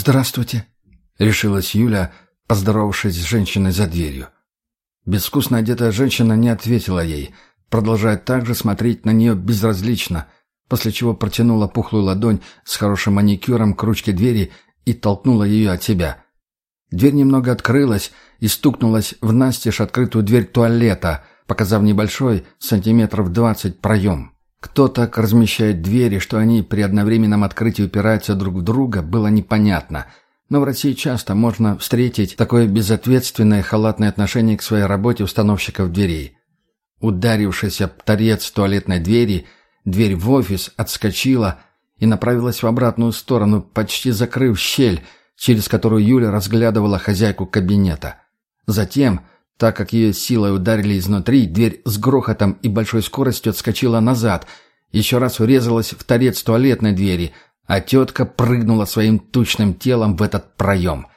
«Здравствуйте», — решилась Юля, поздоровавшись с женщиной за дверью. Безвкусно одетая женщина не ответила ей, продолжая также смотреть на нее безразлично, после чего протянула пухлую ладонь с хорошим маникюром к ручке двери и толкнула ее от себя. Дверь немного открылась и стукнулась в настежь открытую дверь туалета, показав небольшой, сантиметров двадцать, проем. Кто так размещает двери, что они при одновременном открытии упираются друг в друга, было непонятно. Но в России часто можно встретить такое безответственное халатное отношение к своей работе установщиков дверей. Ударившись об торец туалетной двери, дверь в офис отскочила и направилась в обратную сторону, почти закрыв щель, через которую Юля разглядывала хозяйку кабинета. Затем, так как ее силой ударили изнутри, дверь с грохотом и большой скоростью отскочила назад, еще раз врезалась в торец туалетной двери, а тетка прыгнула своим тучным телом в этот проем.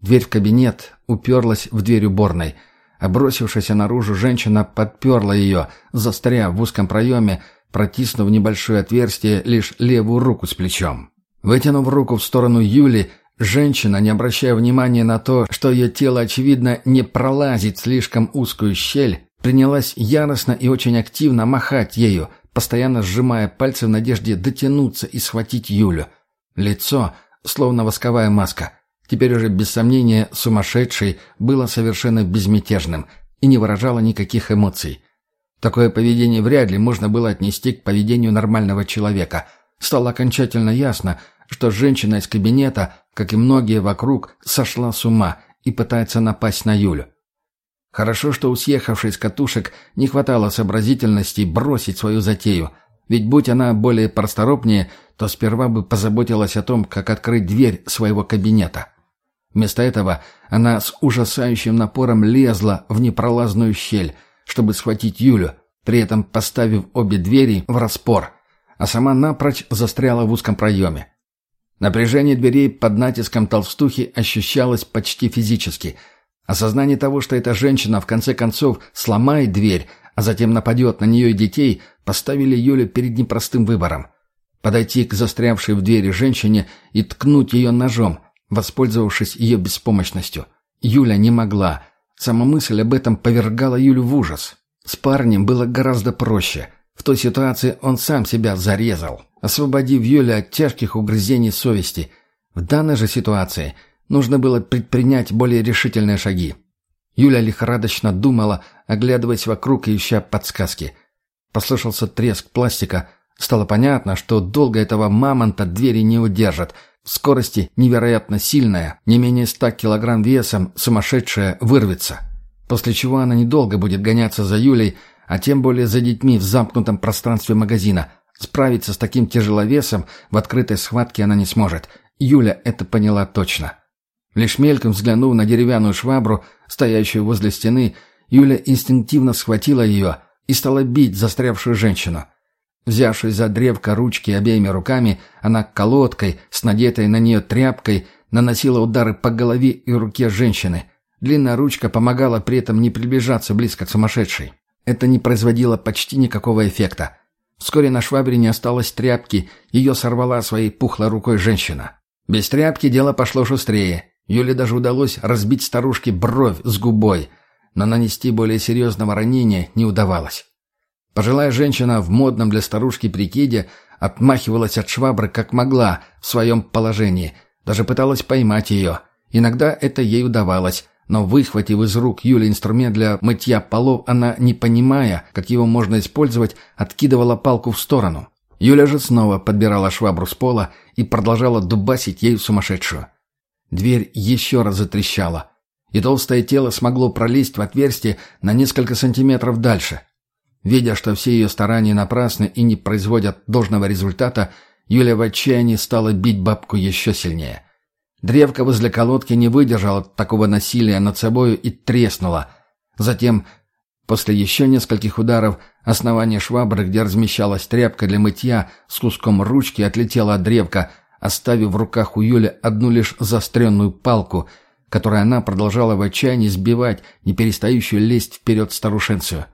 Дверь в кабинет уперлась в дверь уборной. Обросившаяся наружу женщина подперла ее, застряв в узком проеме, протиснув небольшое отверстие лишь левую руку с плечом. Вытянув руку в сторону Юли, женщина, не обращая внимания на то, что ее тело, очевидно, не пролазит слишком узкую щель, принялась яростно и очень активно махать ею, постоянно сжимая пальцы в надежде дотянуться и схватить Юлю. Лицо, словно восковая маска, теперь уже без сомнения сумасшедшей, было совершенно безмятежным и не выражало никаких эмоций. Такое поведение вряд ли можно было отнести к поведению нормального человека. Стало окончательно ясно, что женщина из кабинета, как и многие вокруг, сошла с ума и пытается напасть на Юлю. Хорошо, что у съехавшей с катушек не хватало сообразительности бросить свою затею, ведь будь она более просторопнее, то сперва бы позаботилась о том, как открыть дверь своего кабинета. Вместо этого она с ужасающим напором лезла в непролазную щель, чтобы схватить Юлю, при этом поставив обе двери в распор, а сама напрочь застряла в узком проеме. Напряжение дверей под натиском толстухи ощущалось почти физически. Осознание того, что эта женщина в конце концов сломает дверь, а затем нападет на нее и детей, поставили Юлю перед непростым выбором. Подойти к застрявшей в двери женщине и ткнуть ее ножом, воспользовавшись ее беспомощностью. Юля не могла. Сама мысль об этом повергала Юлю в ужас. С парнем было гораздо проще. В той ситуации он сам себя зарезал, освободив Юлю от тяжких угрызений совести. В данной же ситуации нужно было предпринять более решительные шаги. Юля лихорадочно думала, оглядываясь вокруг и ища подсказки. Послышался треск пластика. Стало понятно, что долго этого мамонта двери не удержат – скорости невероятно сильная, не менее ста килограмм весом, сумасшедшая, вырвется. После чего она недолго будет гоняться за Юлей, а тем более за детьми в замкнутом пространстве магазина. Справиться с таким тяжеловесом в открытой схватке она не сможет. Юля это поняла точно. Лишь мельком взглянув на деревянную швабру, стоящую возле стены, Юля инстинктивно схватила ее и стала бить застрявшую женщину – Взявшись за древко ручки обеими руками, она колодкой, с надетой на нее тряпкой, наносила удары по голове и руке женщины. Длинная ручка помогала при этом не приближаться близко к сумасшедшей. Это не производило почти никакого эффекта. Вскоре на швабре не осталось тряпки, ее сорвала своей пухлой рукой женщина. Без тряпки дело пошло шустрее. Юле даже удалось разбить старушке бровь с губой, но нанести более серьезного ранения не удавалось. Пожилая женщина в модном для старушки прикиде отмахивалась от швабры как могла в своем положении, даже пыталась поймать ее. Иногда это ей удавалось, но выхватив из рук Юли инструмент для мытья полов, она, не понимая, как его можно использовать, откидывала палку в сторону. Юля же снова подбирала швабру с пола и продолжала дубасить ею сумасшедшую. Дверь еще раз затрещала, и толстое тело смогло пролезть в отверстие на несколько сантиметров дальше. Видя, что все ее старания напрасны и не производят должного результата, Юля в отчаянии стала бить бабку еще сильнее. Древко возле колодки не выдержало такого насилия над собою и треснуло. Затем, после еще нескольких ударов, основание швабры, где размещалась тряпка для мытья, с куском ручки отлетело от древка, оставив в руках у Юли одну лишь заостренную палку, которой она продолжала в отчаянии сбивать не перестающую лезть вперед старушенцию.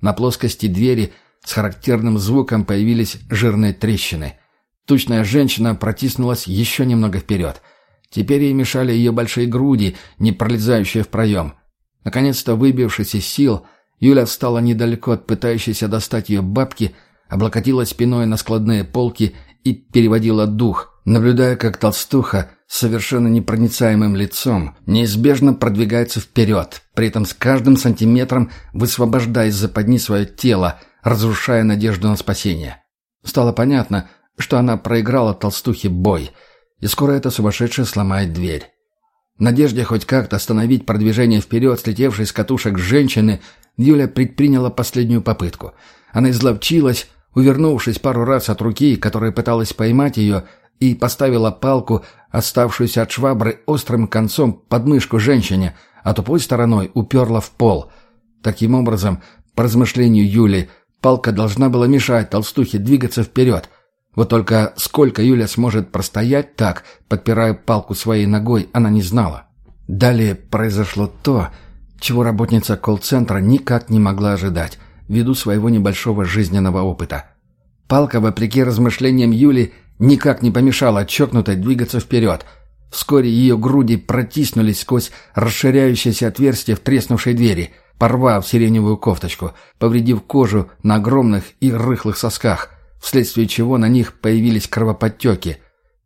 На плоскости двери с характерным звуком появились жирные трещины. Тучная женщина протиснулась еще немного вперед. Теперь ей мешали ее большие груди, не пролезающие в проем. Наконец-то выбившись из сил, Юля встала недалеко от пытающейся достать ее бабки, облокотилась спиной на складные полки и переводила дух, наблюдая, как толстуха с совершенно непроницаемым лицом неизбежно продвигается вперед, при этом с каждым сантиметром высвобождая из западни свое тело, разрушая надежду на спасение. Стало понятно, что она проиграла толстухе бой, и скоро эта сумасшедшая сломает дверь. В надежде хоть как-то остановить продвижение вперед слетевшей с катушек женщины, Юля предприняла последнюю попытку. Она изловчилась, увернувшись пару раз от руки, которая пыталась поймать ее, и поставила палку, оставшуюся от швабры, острым концом под мышку женщине, а тупой стороной уперла в пол. Таким образом, по размышлению Юли, палка должна была мешать толстухе двигаться вперед. Вот только сколько Юля сможет простоять так, подпирая палку своей ногой, она не знала. Далее произошло то, чего работница колл-центра никак не могла ожидать, ввиду своего небольшого жизненного опыта. Палка, вопреки размышлениям Юли, никак не помешала чокнутой двигаться вперед. Вскоре ее груди протиснулись сквозь расширяющееся отверстие в треснувшей двери, порвав сиреневую кофточку, повредив кожу на огромных и рыхлых сосках, вследствие чего на них появились кровоподтеки.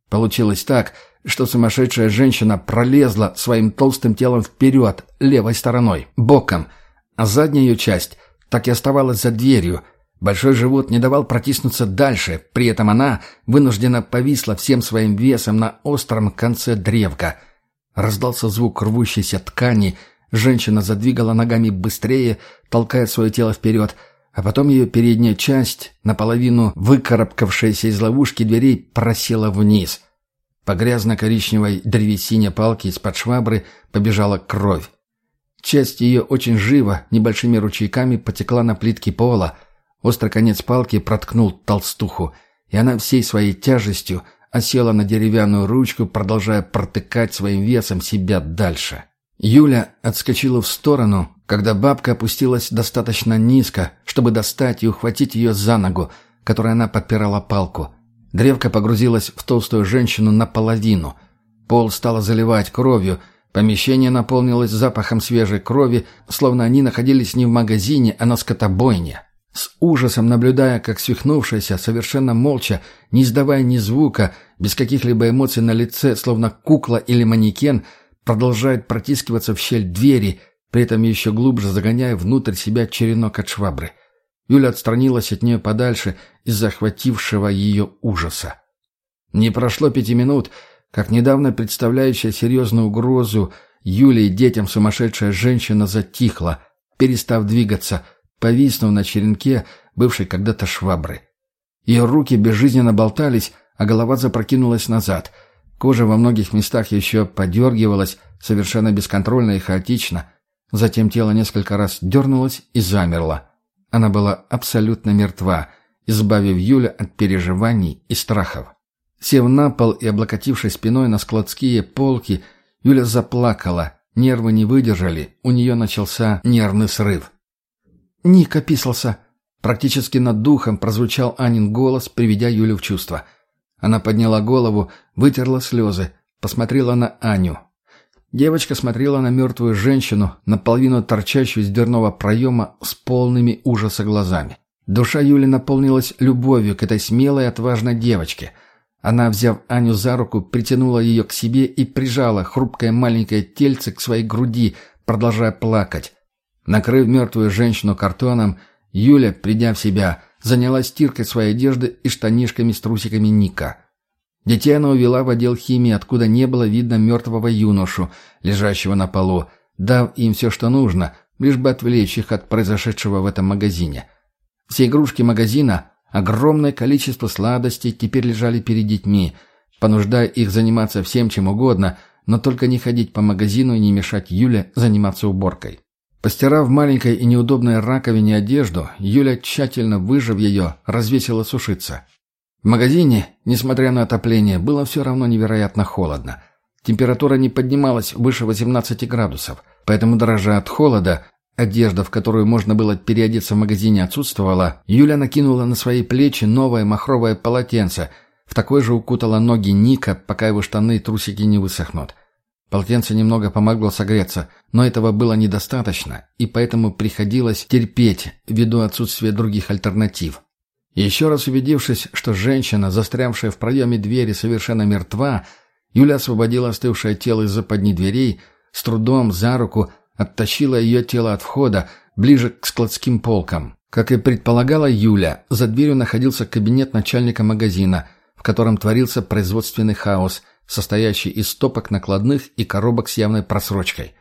Получилось так, что сумасшедшая женщина пролезла своим толстым телом вперед, левой стороной, боком, а задняя ее часть так и оставалась за дверью. Большой живот не давал протиснуться дальше, при этом она вынуждена повисла всем своим весом на остром конце древка. Раздался звук рвущейся ткани, женщина задвигала ногами быстрее, толкая свое тело вперед, а потом ее передняя часть, наполовину выкарабкавшаяся из ловушки дверей, просела вниз — по грязно-коричневой древесине палки из-под швабры побежала кровь. Часть ее очень живо, небольшими ручейками потекла на плитки пола. Острый конец палки проткнул толстуху, и она всей своей тяжестью осела на деревянную ручку, продолжая протыкать своим весом себя дальше. Юля отскочила в сторону, когда бабка опустилась достаточно низко, чтобы достать и ухватить ее за ногу, которой она подпирала палку. Древко погрузилось в толстую женщину наполовину. Пол стало заливать кровью, помещение наполнилось запахом свежей крови, словно они находились не в магазине, а на скотобойне. С ужасом наблюдая, как свихнувшаяся, совершенно молча, не издавая ни звука, без каких-либо эмоций на лице, словно кукла или манекен, продолжает протискиваться в щель двери, при этом еще глубже загоняя внутрь себя черенок от швабры. Юля отстранилась от нее подальше из захватившего ее ужаса. Не прошло пяти минут, как недавно представляющая серьезную угрозу Юле и детям сумасшедшая женщина затихла, перестав двигаться, повиснув на черенке, бывшей когда-то швабры. Ее руки безжизненно болтались, а голова запрокинулась назад. Кожа во многих местах еще подергивалась, совершенно бесконтрольно и хаотично. Затем тело несколько раз дернулось и замерло. Она была абсолютно мертва, избавив Юля от переживаний и страхов. Сев на пол и облокотившись спиной на складские полки, Юля заплакала, нервы не выдержали, у нее начался нервный срыв. «Ник описался!» Практически над духом прозвучал Анин голос, приведя Юлю в чувство. Она подняла голову, вытерла слезы, посмотрела на Аню. Девочка смотрела на мертвую женщину, наполовину торчащую из дверного проема с полными ужаса глазами. Душа Юли наполнилась любовью к этой смелой отважной девочке. Она, взяв Аню за руку, притянула ее к себе и прижала хрупкое маленькое тельце к своей груди, продолжая плакать. Накрыв мертвую женщину картоном, Юля, придя в себя, занялась стиркой своей одежды и штанишками с трусиками Ника – Детей она увела в отдел химии, откуда не было видно мертвого юношу, лежащего на полу, дав им все, что нужно, лишь бы отвлечь их от произошедшего в этом магазине. Все игрушки магазина, огромное количество сладостей теперь лежали перед детьми, понуждая их заниматься всем чем угодно, но только не ходить по магазину и не мешать Юле заниматься уборкой. Постирав в маленькой и неудобной раковине одежду, Юля, тщательно выжив ее, развесила сушиться – в магазине, несмотря на отопление, было все равно невероятно холодно. Температура не поднималась выше 18 градусов, поэтому, дрожа от холода, одежда, в которую можно было переодеться в магазине, отсутствовала, Юля накинула на свои плечи новое махровое полотенце, В такой же укутала ноги Ника, пока его штаны и трусики не высохнут. Полотенце немного помогло согреться, но этого было недостаточно, и поэтому приходилось терпеть ввиду отсутствия других альтернатив. Еще раз убедившись, что женщина, застрявшая в проеме двери, совершенно мертва, Юля освободила остывшее тело из западни дверей, с трудом за руку оттащила ее тело от входа, ближе к складским полкам. Как и предполагала Юля, за дверью находился кабинет начальника магазина, в котором творился производственный хаос – состоящий из стопок накладных и коробок с явной просрочкой.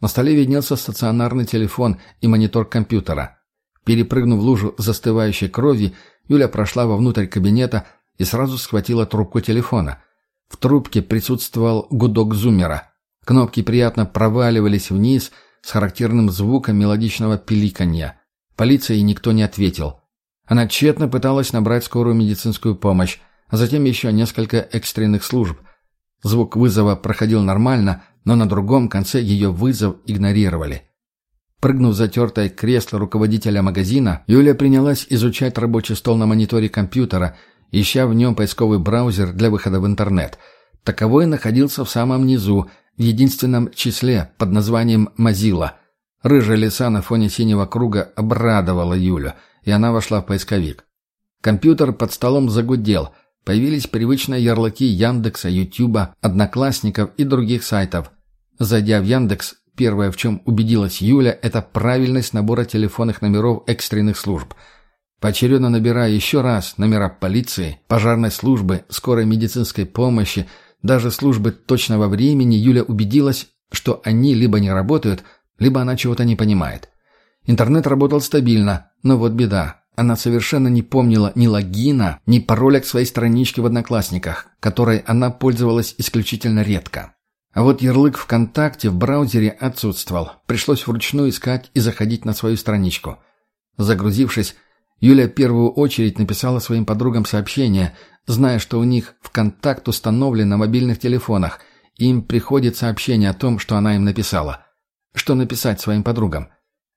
На столе виднелся стационарный телефон и монитор компьютера. Перепрыгнув лужу застывающей крови, Юля прошла вовнутрь кабинета и сразу схватила трубку телефона. В трубке присутствовал гудок зуммера. Кнопки приятно проваливались вниз с характерным звуком мелодичного пиликанья. Полиции никто не ответил. Она тщетно пыталась набрать скорую медицинскую помощь, а затем еще несколько экстренных служб – Звук вызова проходил нормально, но на другом конце ее вызов игнорировали. Прыгнув затертое кресло руководителя магазина, Юлия принялась изучать рабочий стол на мониторе компьютера, ища в нем поисковый браузер для выхода в интернет. Таковой находился в самом низу, в единственном числе под названием «Мозилла». Рыжая лиса на фоне синего круга обрадовала Юлю, и она вошла в поисковик. Компьютер под столом загудел – Появились привычные ярлыки Яндекса, Ютуба, Одноклассников и других сайтов. Зайдя в Яндекс, первое, в чем убедилась Юля, это правильность набора телефонных номеров экстренных служб. Поочередно набирая еще раз номера полиции, пожарной службы, скорой медицинской помощи, даже службы точного времени, Юля убедилась, что они либо не работают, либо она чего-то не понимает. Интернет работал стабильно, но вот беда. Она совершенно не помнила ни логина, ни пароля к своей страничке в Одноклассниках, которой она пользовалась исключительно редко. А вот ярлык ВКонтакте в браузере отсутствовал. Пришлось вручную искать и заходить на свою страничку. Загрузившись, Юля в первую очередь написала своим подругам сообщение, зная, что у них ВКонтакт установлен на мобильных телефонах, и им приходит сообщение о том, что она им написала. Что написать своим подругам?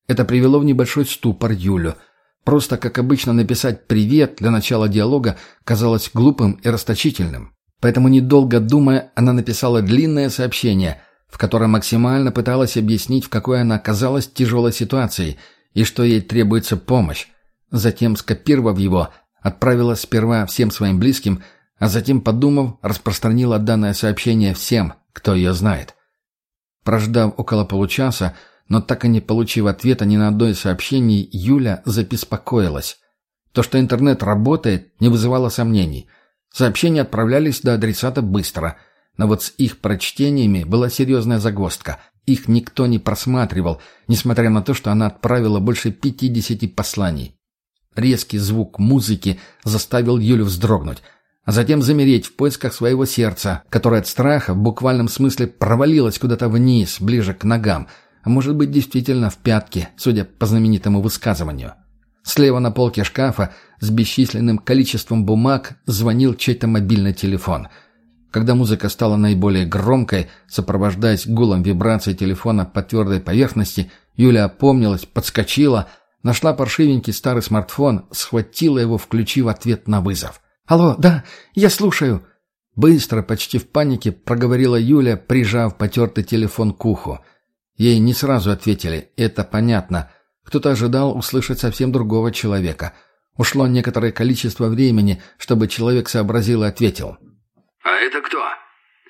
Это привело в небольшой ступор Юлю – Просто, как обычно, написать «привет» для начала диалога казалось глупым и расточительным. Поэтому, недолго думая, она написала длинное сообщение, в котором максимально пыталась объяснить, в какой она оказалась тяжелой ситуации и что ей требуется помощь. Затем, скопировав его, отправила сперва всем своим близким, а затем, подумав, распространила данное сообщение всем, кто ее знает. Прождав около получаса, но так и не получив ответа ни на одно из сообщений, Юля забеспокоилась. То, что интернет работает, не вызывало сомнений. Сообщения отправлялись до адресата быстро, но вот с их прочтениями была серьезная загвоздка. Их никто не просматривал, несмотря на то, что она отправила больше 50 посланий. Резкий звук музыки заставил Юлю вздрогнуть, а затем замереть в поисках своего сердца, которое от страха в буквальном смысле провалилось куда-то вниз, ближе к ногам – а может быть действительно в пятке, судя по знаменитому высказыванию. Слева на полке шкафа с бесчисленным количеством бумаг звонил чей-то мобильный телефон. Когда музыка стала наиболее громкой, сопровождаясь гулом вибрации телефона по твердой поверхности, Юля опомнилась, подскочила, нашла паршивенький старый смартфон, схватила его, включив ответ на вызов. «Алло, да, я слушаю!» Быстро, почти в панике, проговорила Юля, прижав потертый телефон к уху. Ей не сразу ответили, это понятно. Кто-то ожидал услышать совсем другого человека. Ушло некоторое количество времени, чтобы человек сообразил и ответил. «А это кто?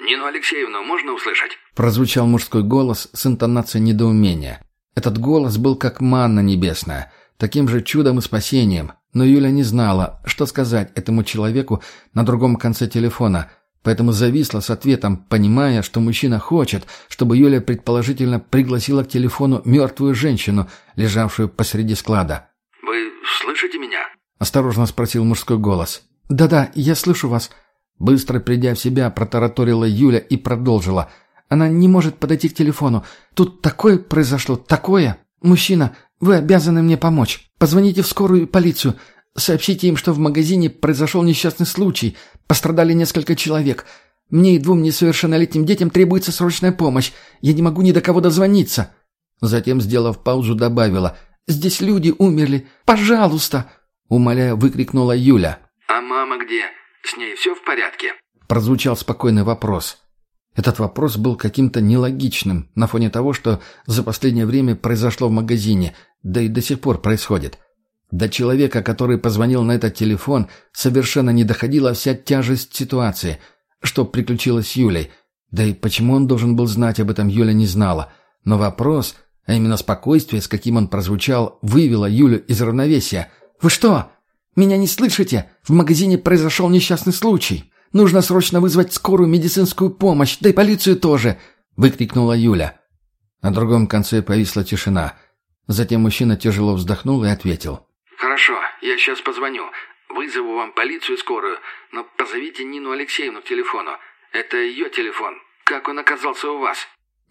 Нину Алексеевну можно услышать?» Прозвучал мужской голос с интонацией недоумения. Этот голос был как манна небесная, таким же чудом и спасением, но Юля не знала, что сказать этому человеку на другом конце телефона – Поэтому зависла с ответом, понимая, что мужчина хочет, чтобы Юля предположительно пригласила к телефону мертвую женщину, лежавшую посреди склада. «Вы слышите меня?» – осторожно спросил мужской голос. «Да-да, я слышу вас». Быстро придя в себя, протараторила Юля и продолжила. «Она не может подойти к телефону. Тут такое произошло, такое. Мужчина, вы обязаны мне помочь. Позвоните в скорую полицию. Сообщите им, что в магазине произошел несчастный случай. Пострадали несколько человек. Мне и двум несовершеннолетним детям требуется срочная помощь. Я не могу ни до кого дозвониться». Затем, сделав паузу, добавила. «Здесь люди умерли. Пожалуйста!» Умоляя, выкрикнула Юля. «А мама где? С ней все в порядке?» Прозвучал спокойный вопрос. Этот вопрос был каким-то нелогичным на фоне того, что за последнее время произошло в магазине, да и до сих пор происходит. До человека, который позвонил на этот телефон, совершенно не доходила вся тяжесть ситуации. Что приключилось с Юлей? Да и почему он должен был знать об этом, Юля не знала. Но вопрос, а именно спокойствие, с каким он прозвучал, вывело Юлю из равновесия. «Вы что? Меня не слышите? В магазине произошел несчастный случай. Нужно срочно вызвать скорую медицинскую помощь, да и полицию тоже!» — выкрикнула Юля. На другом конце повисла тишина. Затем мужчина тяжело вздохнул и ответил. «Хорошо, я сейчас позвоню. Вызову вам полицию и скорую, но позовите Нину Алексеевну к телефону. Это ее телефон. Как он оказался у вас?»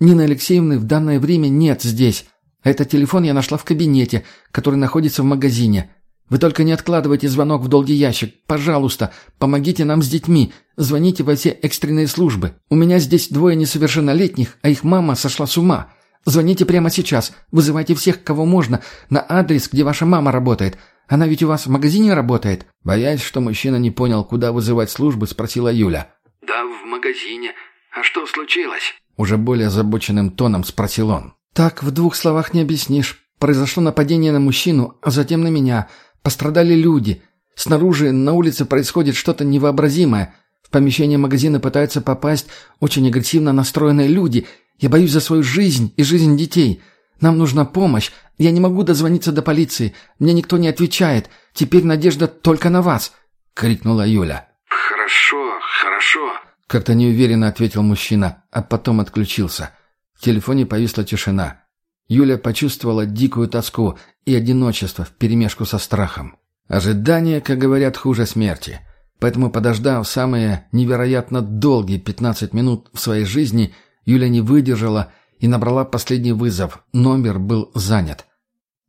«Нины Алексеевны в данное время нет здесь. Этот телефон я нашла в кабинете, который находится в магазине. Вы только не откладывайте звонок в долгий ящик. Пожалуйста, помогите нам с детьми. Звоните во все экстренные службы. У меня здесь двое несовершеннолетних, а их мама сошла с ума. Звоните прямо сейчас. Вызывайте всех, кого можно, на адрес, где ваша мама работает. Она ведь у вас в магазине работает?» Боясь, что мужчина не понял, куда вызывать службы, спросила Юля. «Да, в магазине. А что случилось?» Уже более озабоченным тоном спросил он. «Так, в двух словах не объяснишь. Произошло нападение на мужчину, а затем на меня. Пострадали люди. Снаружи, на улице происходит что-то невообразимое. В помещение магазина пытаются попасть очень агрессивно настроенные люди – я боюсь за свою жизнь и жизнь детей. Нам нужна помощь. Я не могу дозвониться до полиции. Мне никто не отвечает. Теперь надежда только на вас!» — крикнула Юля. «Хорошо, хорошо», — как-то неуверенно ответил мужчина, а потом отключился. В телефоне повисла тишина. Юля почувствовала дикую тоску и одиночество вперемешку со страхом. Ожидание, как говорят, хуже смерти. Поэтому, подождав самые невероятно долгие 15 минут в своей жизни, Юля не выдержала и набрала последний вызов. Номер был занят.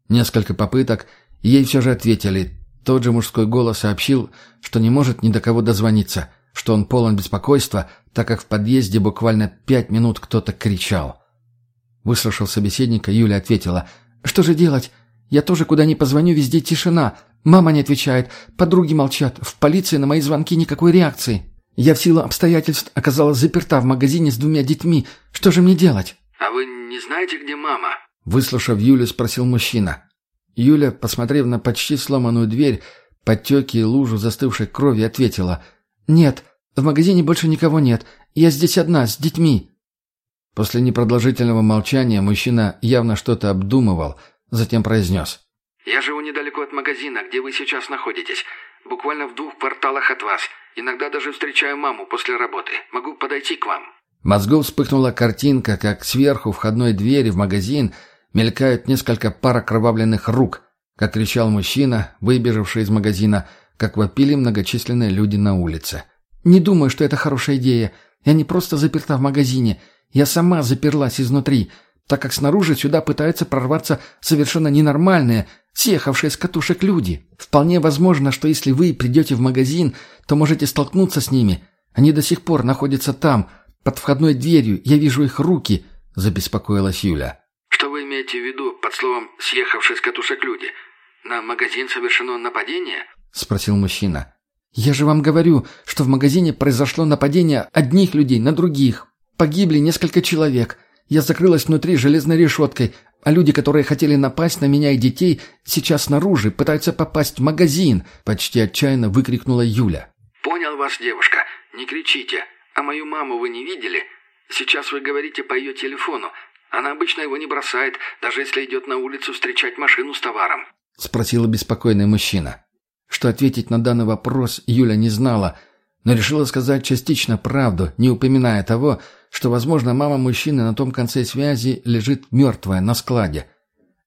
Несколько попыток, ей все же ответили. Тот же мужской голос сообщил, что не может ни до кого дозвониться, что он полон беспокойства, так как в подъезде буквально пять минут кто-то кричал. Выслушав собеседника, Юля ответила, «Что же делать? Я тоже куда ни позвоню, везде тишина. Мама не отвечает, подруги молчат, в полиции на мои звонки никакой реакции». Я в силу обстоятельств оказалась заперта в магазине с двумя детьми. Что же мне делать?» «А вы не знаете, где мама?» Выслушав Юлю, спросил мужчина. Юля, посмотрев на почти сломанную дверь, подтеки и лужу застывшей крови, ответила. «Нет, в магазине больше никого нет. Я здесь одна, с детьми». После непродолжительного молчания мужчина явно что-то обдумывал, затем произнес. «Я живу недалеко от магазина, где вы сейчас находитесь. Буквально в двух кварталах от вас. Иногда даже встречаю маму после работы. Могу подойти к вам». В мозгу вспыхнула картинка, как сверху входной двери в магазин мелькают несколько пар окровавленных рук, как кричал мужчина, выбежавший из магазина, как вопили многочисленные люди на улице. «Не думаю, что это хорошая идея. Я не просто заперта в магазине. Я сама заперлась изнутри, так как снаружи сюда пытаются прорваться совершенно ненормальные, съехавшие с катушек люди. Вполне возможно, что если вы придете в магазин, то можете столкнуться с ними. Они до сих пор находятся там, под входной дверью. Я вижу их руки», — забеспокоилась Юля. «Что вы имеете в виду под словом «съехавшие с катушек люди»? На магазин совершено нападение?» — спросил мужчина. «Я же вам говорю, что в магазине произошло нападение одних людей на других. Погибли несколько человек. Я закрылась внутри железной решеткой, а люди, которые хотели напасть на меня и детей, сейчас снаружи пытаются попасть в магазин!» — почти отчаянно выкрикнула Юля. «Понял вас, девушка. Не кричите. А мою маму вы не видели? Сейчас вы говорите по ее телефону. Она обычно его не бросает, даже если идет на улицу встречать машину с товаром». — спросил обеспокоенный мужчина. Что ответить на данный вопрос Юля не знала, но решила сказать частично правду, не упоминая того, что, возможно, мама мужчины на том конце связи лежит мертвая на складе.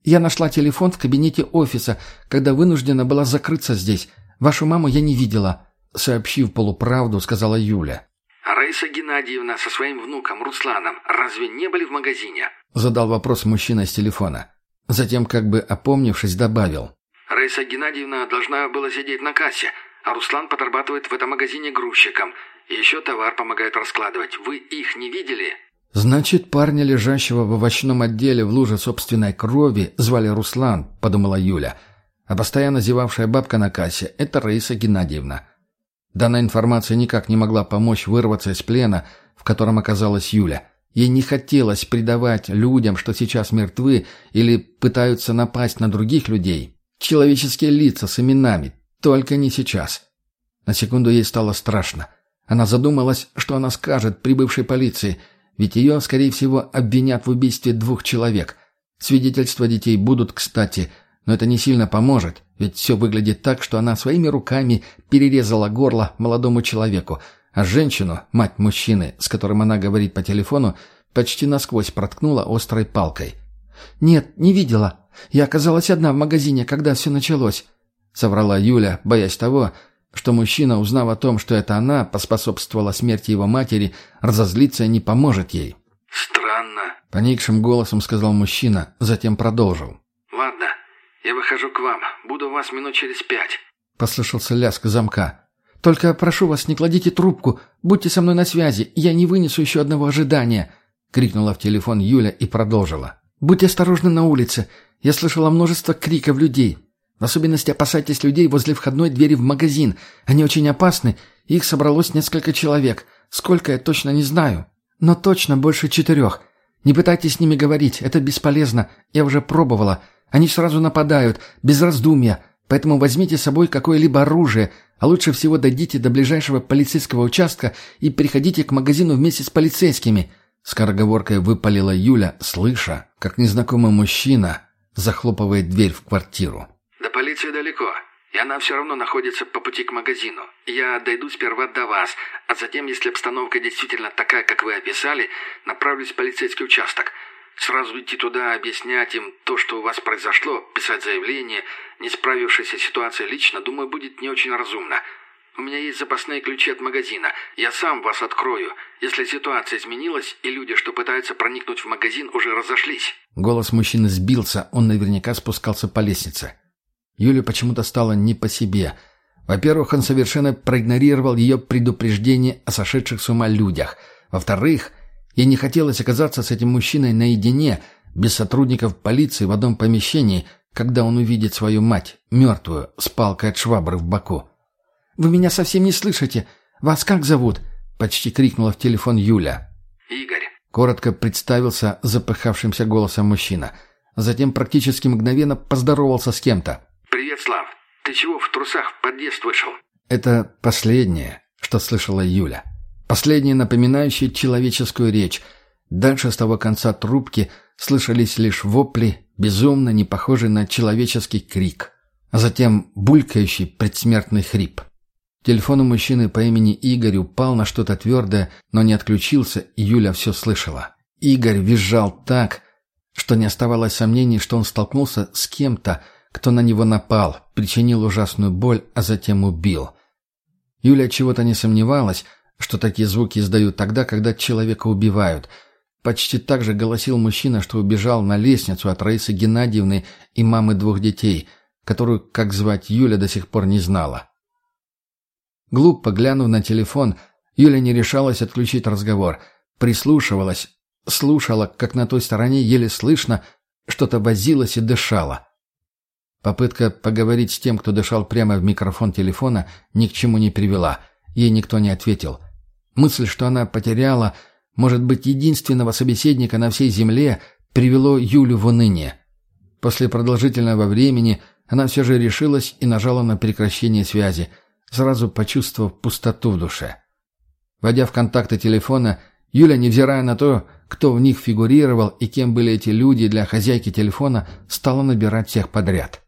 «Я нашла телефон в кабинете офиса, когда вынуждена была закрыться здесь. Вашу маму я не видела», — сообщив полуправду, сказала Юля. «А Раиса Геннадьевна со своим внуком Русланом разве не были в магазине?» — задал вопрос мужчина с телефона. Затем, как бы опомнившись, добавил. «Раиса Геннадьевна должна была сидеть на кассе, а Руслан подрабатывает в этом магазине грузчиком. Еще товар помогает раскладывать. Вы их не видели?» «Значит, парня, лежащего в овощном отделе в луже собственной крови, звали Руслан», — подумала Юля. А постоянно зевавшая бабка на кассе — это Раиса Геннадьевна. Данная информация никак не могла помочь вырваться из плена, в котором оказалась Юля. Ей не хотелось предавать людям, что сейчас мертвы или пытаются напасть на других людей. Человеческие лица с именами. Только не сейчас. На секунду ей стало страшно. Она задумалась, что она скажет прибывшей полиции, ведь ее, скорее всего, обвинят в убийстве двух человек. Свидетельства детей будут, кстати, но это не сильно поможет, ведь все выглядит так, что она своими руками перерезала горло молодому человеку, а женщину, мать мужчины, с которым она говорит по телефону, почти насквозь проткнула острой палкой. «Нет, не видела. Я оказалась одна в магазине, когда все началось», — соврала Юля, боясь того, что мужчина, узнав о том, что это она поспособствовала смерти его матери, разозлиться не поможет ей. «Странно», — поникшим голосом сказал мужчина, затем продолжил. «Ладно, я выхожу к вам. Буду у вас минут через пять». Послышался лязг замка. «Только прошу вас, не кладите трубку. Будьте со мной на связи. Я не вынесу еще одного ожидания», — крикнула в телефон Юля и продолжила. «Будьте осторожны на улице. Я слышала множество криков людей. В особенности опасайтесь людей возле входной двери в магазин. Они очень опасны. Их собралось несколько человек. Сколько я точно не знаю. Но точно больше четырех. Не пытайтесь с ними говорить. Это бесполезно. Я уже пробовала. Они сразу нападают. Без раздумья. Поэтому возьмите с собой какое-либо оружие, а лучше всего дойдите до ближайшего полицейского участка и приходите к магазину вместе с полицейскими». Скороговоркой выпалила Юля, слыша, как незнакомый мужчина захлопывает дверь в квартиру. «До полиции далеко, и она все равно находится по пути к магазину. Я дойду сперва до вас, а затем, если обстановка действительно такая, как вы описали, направлюсь в полицейский участок. Сразу идти туда, объяснять им то, что у вас произошло, писать заявление, не справившейся ситуации лично, думаю, будет не очень разумно. У меня есть запасные ключи от магазина. Я сам вас открою, если ситуация изменилась, и люди, что пытаются проникнуть в магазин, уже разошлись». Голос мужчины сбился, он наверняка спускался по лестнице. Юле почему-то стало не по себе. Во-первых, он совершенно проигнорировал ее предупреждение о сошедших с ума людях. Во-вторых, ей не хотелось оказаться с этим мужчиной наедине, без сотрудников полиции в одном помещении, когда он увидит свою мать, мертвую, с палкой от швабры в боку. «Вы меня совсем не слышите. Вас как зовут?» — почти крикнула в телефон Юля. «Игорь». Коротко представился запыхавшимся голосом мужчина. Затем практически мгновенно поздоровался с кем-то. «Привет, Слав. Ты чего в трусах в подъезд вышел?» Это последнее, что слышала Юля. Последнее, напоминающее человеческую речь. Дальше с того конца трубки слышались лишь вопли, безумно не похожий на человеческий крик. А затем булькающий предсмертный хрип. Телефон у мужчины по имени Игорь упал на что-то твердое, но не отключился, и Юля все слышала. Игорь визжал так, что не оставалось сомнений, что он столкнулся с кем-то, кто на него напал, причинил ужасную боль, а затем убил. Юля чего-то не сомневалась, что такие звуки издают тогда, когда человека убивают. Почти так же голосил мужчина, что убежал на лестницу от Раисы Геннадьевны и мамы двух детей, которую, как звать Юля, до сих пор не знала. Глупо глянув на телефон, Юля не решалась отключить разговор. Прислушивалась, слушала, как на той стороне еле слышно, что-то возилось и дышало. Попытка поговорить с тем, кто дышал прямо в микрофон телефона, ни к чему не привела. Ей никто не ответил. Мысль, что она потеряла, может быть, единственного собеседника на всей земле, привело Юлю в уныние. После продолжительного времени она все же решилась и нажала на прекращение связи – сразу почувствовав пустоту в душе. Войдя в контакты телефона, Юля, невзирая на то, кто в них фигурировал и кем были эти люди для хозяйки телефона, стала набирать всех подряд.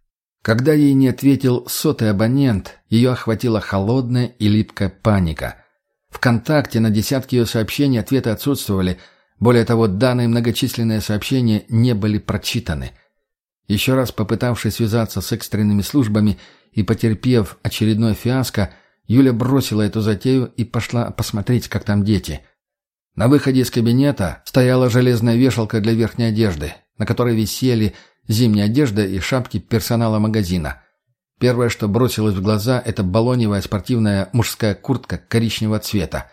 Когда ей не ответил сотый абонент, ее охватила холодная и липкая паника. Вконтакте на десятки ее сообщений ответы отсутствовали. Более того, данные многочисленные сообщения не были прочитаны. Еще раз попытавшись связаться с экстренными службами, и, потерпев очередной фиаско, Юля бросила эту затею и пошла посмотреть, как там дети. На выходе из кабинета стояла железная вешалка для верхней одежды, на которой висели зимняя одежда и шапки персонала магазина. Первое, что бросилось в глаза, это баллоневая спортивная мужская куртка коричневого цвета.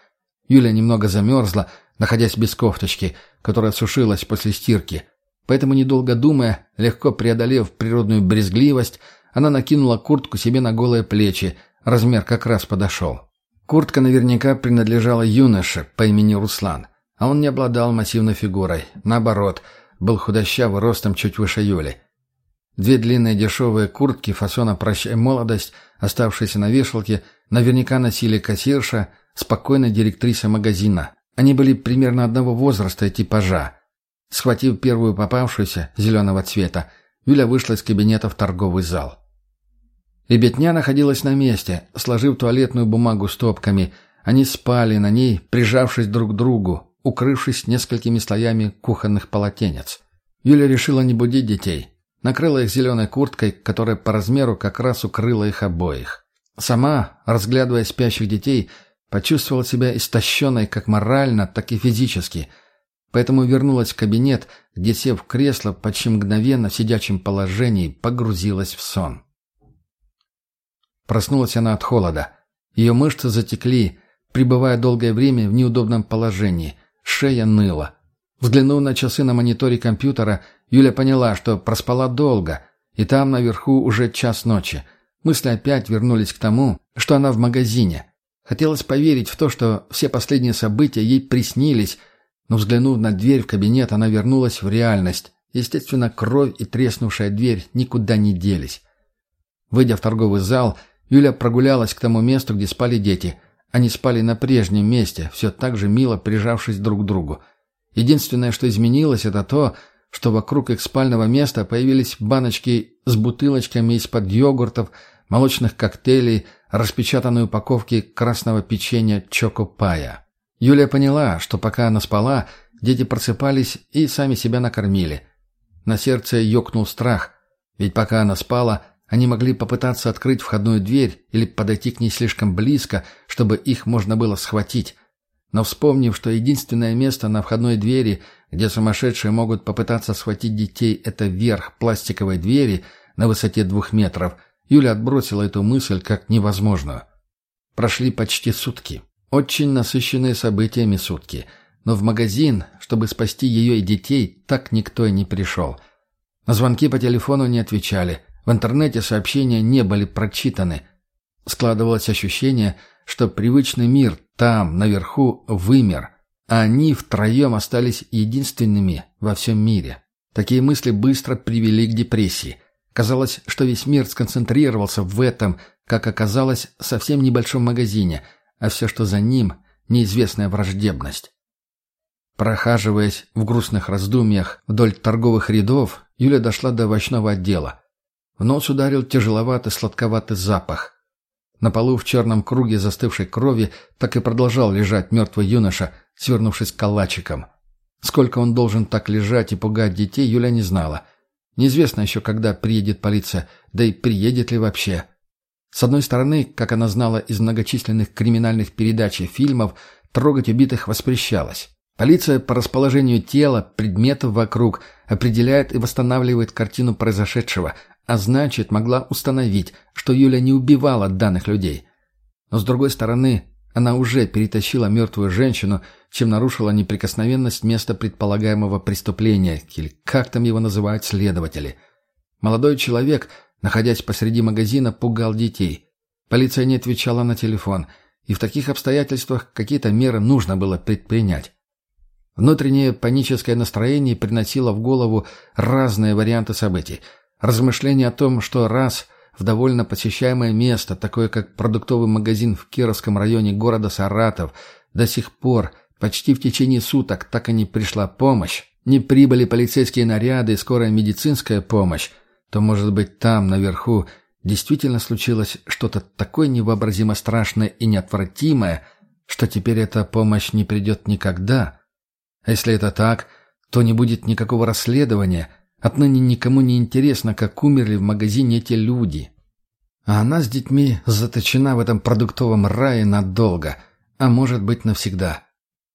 Юля немного замерзла, находясь без кофточки, которая сушилась после стирки. Поэтому, недолго думая, легко преодолев природную брезгливость, она накинула куртку себе на голые плечи, размер как раз подошел. Куртка наверняка принадлежала юноше по имени Руслан, а он не обладал массивной фигурой. Наоборот, был худощавый ростом чуть выше Юли. Две длинные дешевые куртки фасона «Прощай молодость», оставшиеся на вешалке, наверняка носили кассирша, спокойная директриса магазина. Они были примерно одного возраста и типажа. Схватив первую попавшуюся, зеленого цвета, Юля вышла из кабинета в торговый зал. Ребятня находилась на месте, сложив туалетную бумагу стопками. Они спали на ней, прижавшись друг к другу, укрывшись несколькими слоями кухонных полотенец. Юля решила не будить детей – накрыла их зеленой курткой, которая по размеру как раз укрыла их обоих. Сама, разглядывая спящих детей, почувствовала себя истощенной как морально, так и физически, поэтому вернулась в кабинет, где, сев в кресло, почти мгновенно в сидячем положении, погрузилась в сон. Проснулась она от холода. Ее мышцы затекли, пребывая долгое время в неудобном положении. Шея ныла. Взглянув на часы на мониторе компьютера, Юля поняла, что проспала долго, и там наверху уже час ночи. Мысли опять вернулись к тому, что она в магазине. Хотелось поверить в то, что все последние события ей приснились, но, взглянув на дверь в кабинет, она вернулась в реальность. Естественно, кровь и треснувшая дверь никуда не делись. Выйдя в торговый зал, Юля прогулялась к тому месту, где спали дети. Они спали на прежнем месте, все так же мило прижавшись друг к другу. Единственное, что изменилось, это то, что вокруг их спального места появились баночки с бутылочками из-под йогуртов, молочных коктейлей, распечатанные упаковки красного печенья Чокопая. Юлия поняла, что пока она спала, дети просыпались и сами себя накормили. На сердце ёкнул страх, ведь пока она спала, они могли попытаться открыть входную дверь или подойти к ней слишком близко, чтобы их можно было схватить. Но вспомнив, что единственное место на входной двери, где сумасшедшие могут попытаться схватить детей, это верх пластиковой двери на высоте двух метров, Юля отбросила эту мысль как невозможную. Прошли почти сутки. Очень насыщенные событиями сутки. Но в магазин, чтобы спасти ее и детей, так никто и не пришел. На звонки по телефону не отвечали. В интернете сообщения не были прочитаны. Складывалось ощущение, что привычный мир там, наверху, вымер, а они втроем остались единственными во всем мире. Такие мысли быстро привели к депрессии. Казалось, что весь мир сконцентрировался в этом, как оказалось, совсем небольшом магазине, а все, что за ним – неизвестная враждебность. Прохаживаясь в грустных раздумьях вдоль торговых рядов, Юля дошла до овощного отдела. В нос ударил тяжеловатый сладковатый запах. На полу в черном круге застывшей крови так и продолжал лежать мертвый юноша, свернувшись калачиком. Сколько он должен так лежать и пугать детей, Юля не знала. Неизвестно еще, когда приедет полиция, да и приедет ли вообще. С одной стороны, как она знала из многочисленных криминальных передач и фильмов, трогать убитых воспрещалось. Полиция по расположению тела, предметов вокруг, определяет и восстанавливает картину произошедшего, а значит, могла установить, что Юля не убивала данных людей. Но с другой стороны, она уже перетащила мертвую женщину, чем нарушила неприкосновенность места предполагаемого преступления, или как там его называют следователи. Молодой человек, находясь посреди магазина, пугал детей. Полиция не отвечала на телефон, и в таких обстоятельствах какие-то меры нужно было предпринять. Внутреннее паническое настроение приносило в голову разные варианты событий – Размышление о том, что раз в довольно посещаемое место, такое как продуктовый магазин в Кировском районе города Саратов, до сих пор, почти в течение суток, так и не пришла помощь, не прибыли полицейские наряды и скорая медицинская помощь, то, может быть, там, наверху, действительно случилось что-то такое невообразимо страшное и неотвратимое, что теперь эта помощь не придет никогда. А если это так, то не будет никакого расследования – Отныне никому не интересно, как умерли в магазине эти люди. А она с детьми заточена в этом продуктовом рае надолго, а может быть навсегда.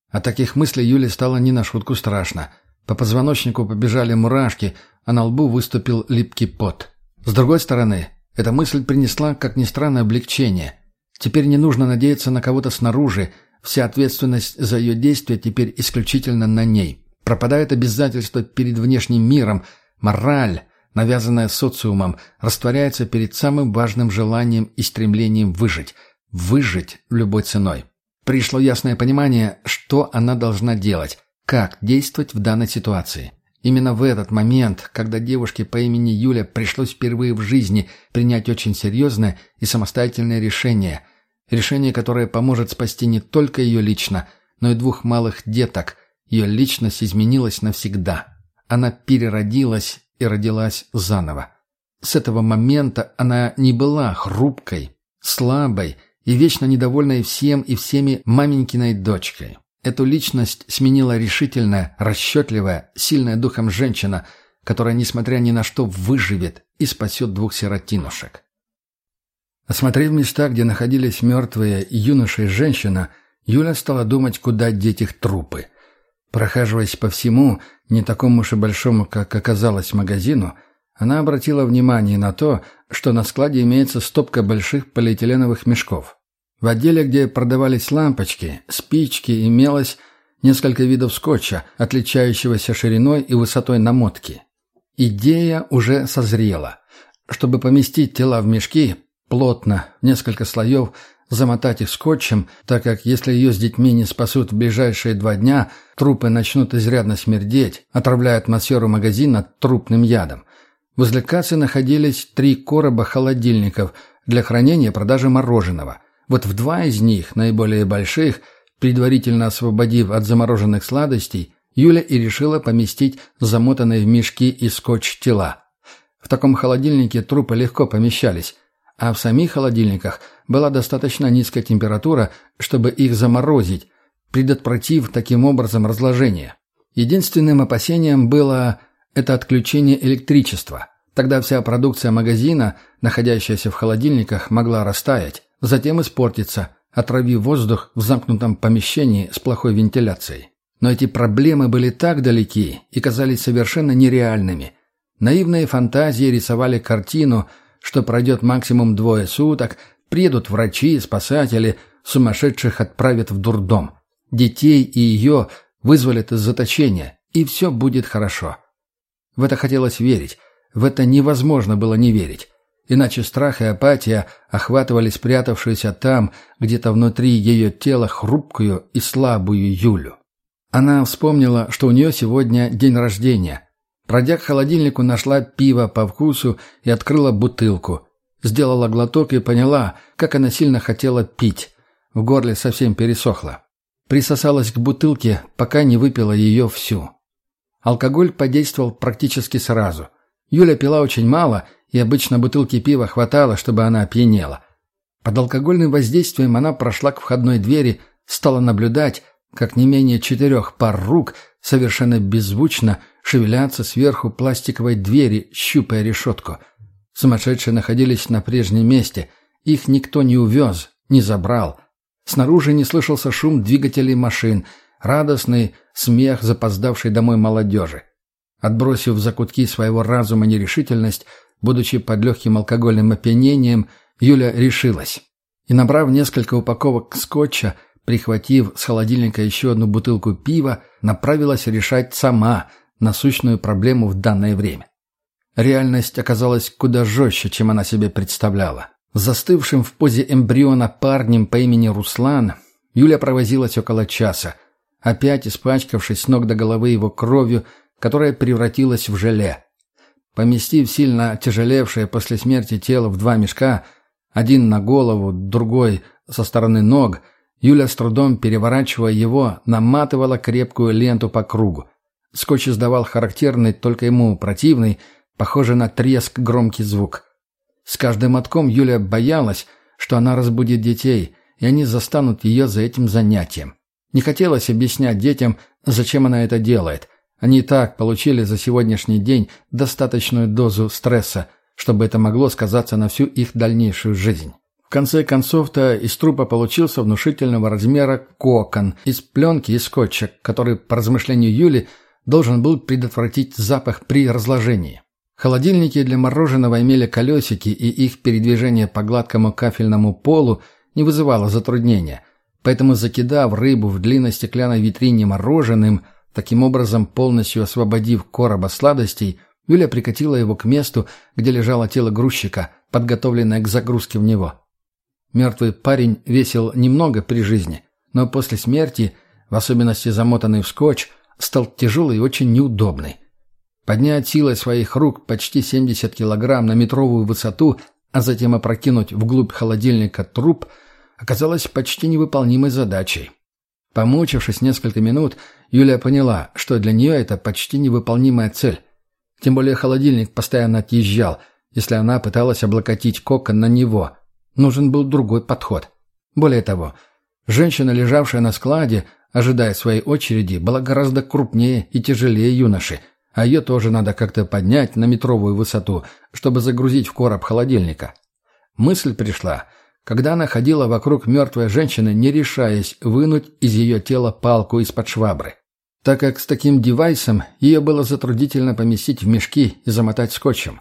От таких мыслей Юле стало не на шутку страшно. По позвоночнику побежали мурашки, а на лбу выступил липкий пот. С другой стороны, эта мысль принесла, как ни странно, облегчение. Теперь не нужно надеяться на кого-то снаружи, вся ответственность за ее действия теперь исключительно на ней. Пропадает обязательство перед внешним миром – Мораль, навязанная социумом, растворяется перед самым важным желанием и стремлением выжить. выжить любой ценой. Пришло ясное понимание, что она должна делать, как действовать в данной ситуации. Именно в этот момент, когда девушке по имени Юля пришлось впервые в жизни принять очень серьезное и самостоятельное решение, решение, которое поможет спасти не только ее лично, но и двух малых деток, ее личность изменилась навсегда. Она переродилась и родилась заново. С этого момента она не была хрупкой, слабой и вечно недовольной всем и всеми маменькиной дочкой. Эту личность сменила решительная, расчетливая, сильная духом женщина, которая, несмотря ни на что, выживет и спасет двух сиротинушек. Осмотрев места, где находились мертвые юноша и женщина, Юля стала думать, куда деть их трупы. Прохаживаясь по всему, не такому уж и большому, как оказалось, магазину, она обратила внимание на то, что на складе имеется стопка больших полиэтиленовых мешков. В отделе, где продавались лампочки, спички, имелось несколько видов скотча, отличающегося шириной и высотой намотки. Идея уже созрела. Чтобы поместить тела в мешки, плотно, несколько слоев, замотать их скотчем, так как если ее с детьми не спасут в ближайшие два дня, трупы начнут изрядно смердеть, отравляя атмосферу магазина трупным ядом. Возле кассы находились три короба холодильников для хранения продажи мороженого – вот в два из них, наиболее больших, предварительно освободив от замороженных сладостей, Юля и решила поместить замотанные в мешки и скотч тела. В таком холодильнике трупы легко помещались, а в самих холодильниках была достаточно низкая температура, чтобы их заморозить, предотвратив таким образом разложение. Единственным опасением было это отключение электричества. Тогда вся продукция магазина, находящаяся в холодильниках, могла растаять затем испортится, отравив воздух в замкнутом помещении с плохой вентиляцией. Но эти проблемы были так далеки и казались совершенно нереальными. Наивные фантазии рисовали картину, что пройдет максимум двое суток, приедут врачи, спасатели, сумасшедших отправят в дурдом. Детей и ее вызволят из заточения, и все будет хорошо. В это хотелось верить, в это невозможно было не верить. Иначе страх и апатия охватывали спрятавшуюся там, где-то внутри ее тела, хрупкую и слабую Юлю. Она вспомнила, что у нее сегодня день рождения. Пройдя к холодильнику, нашла пиво по вкусу и открыла бутылку. Сделала глоток и поняла, как она сильно хотела пить. В горле совсем пересохло. Присосалась к бутылке, пока не выпила ее всю. Алкоголь подействовал практически сразу. Юля пила очень мало – и обычно бутылки пива хватало, чтобы она опьянела. Под алкогольным воздействием она прошла к входной двери, стала наблюдать, как не менее четырех пар рук совершенно беззвучно шевелятся сверху пластиковой двери, щупая решетку. Сумасшедшие находились на прежнем месте, их никто не увез, не забрал. Снаружи не слышался шум двигателей машин, радостный смех запоздавшей домой молодежи. Отбросив в закутки своего разума нерешительность, Будучи под легким алкогольным опьянением, Юля решилась. И, набрав несколько упаковок скотча, прихватив с холодильника еще одну бутылку пива, направилась решать сама насущную проблему в данное время. Реальность оказалась куда жестче, чем она себе представляла. Застывшим в позе эмбриона парнем по имени Руслан Юля провозилась около часа, опять испачкавшись с ног до головы его кровью, которая превратилась в желе. Поместив сильно тяжелевшее после смерти тело в два мешка, один на голову, другой со стороны ног, Юля с трудом, переворачивая его, наматывала крепкую ленту по кругу. Скотч издавал характерный, только ему противный, похожий на треск громкий звук. С каждым мотком Юля боялась, что она разбудит детей, и они застанут ее за этим занятием. Не хотелось объяснять детям, зачем она это делает – они и так получили за сегодняшний день достаточную дозу стресса, чтобы это могло сказаться на всю их дальнейшую жизнь. Конце концов-то из трупа получился внушительного размера кокон из пленки и скотча, который, по размышлению Юли, должен был предотвратить запах при разложении. Холодильники для мороженого имели колесики, и их передвижение по гладкому кафельному полу не вызывало затруднения. Поэтому, закидав рыбу в длинной стеклянной витрине мороженым – Таким образом, полностью освободив короба сладостей, Юля прикатила его к месту, где лежало тело грузчика, подготовленное к загрузке в него. Мертвый парень весил немного при жизни, но после смерти, в особенности замотанный в скотч, стал тяжелый и очень неудобный. Поднять силой своих рук почти 70 килограмм на метровую высоту, а затем опрокинуть вглубь холодильника труп, оказалось почти невыполнимой задачей. Помучившись несколько минут, Юлия поняла, что для нее это почти невыполнимая цель. Тем более холодильник постоянно отъезжал, если она пыталась облокотить кокон на него. Нужен был другой подход. Более того, женщина, лежавшая на складе, ожидая своей очереди, была гораздо крупнее и тяжелее юноши, а ее тоже надо как-то поднять на метровую высоту, чтобы загрузить в короб холодильника. Мысль пришла, когда она ходила вокруг мертвой женщины, не решаясь вынуть из ее тела палку из-под швабры так как с таким девайсом ее было затруднительно поместить в мешки и замотать скотчем.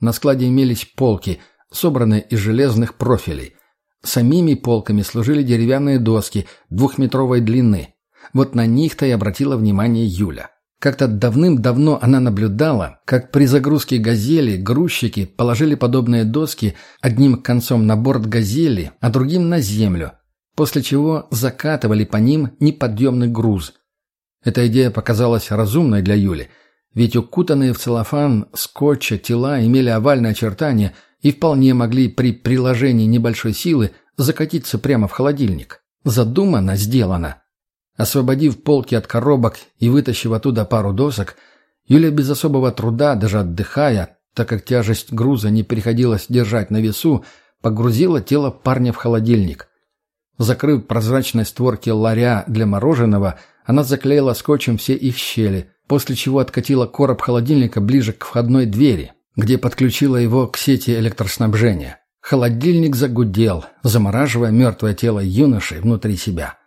На складе имелись полки, собранные из железных профилей. Самими полками служили деревянные доски двухметровой длины. Вот на них-то и обратила внимание Юля. Как-то давным-давно она наблюдала, как при загрузке «Газели» грузчики положили подобные доски одним концом на борт «Газели», а другим на землю, после чего закатывали по ним неподъемный груз – эта идея показалась разумной для Юли, ведь укутанные в целлофан скотча тела имели овальные очертания и вполне могли при приложении небольшой силы закатиться прямо в холодильник. Задумано, сделано. Освободив полки от коробок и вытащив оттуда пару досок, Юля без особого труда, даже отдыхая, так как тяжесть груза не приходилось держать на весу, погрузила тело парня в холодильник. Закрыв прозрачной створки ларя для мороженого, она заклеила скотчем все их щели, после чего откатила короб холодильника ближе к входной двери, где подключила его к сети электроснабжения. Холодильник загудел, замораживая мертвое тело юноши внутри себя.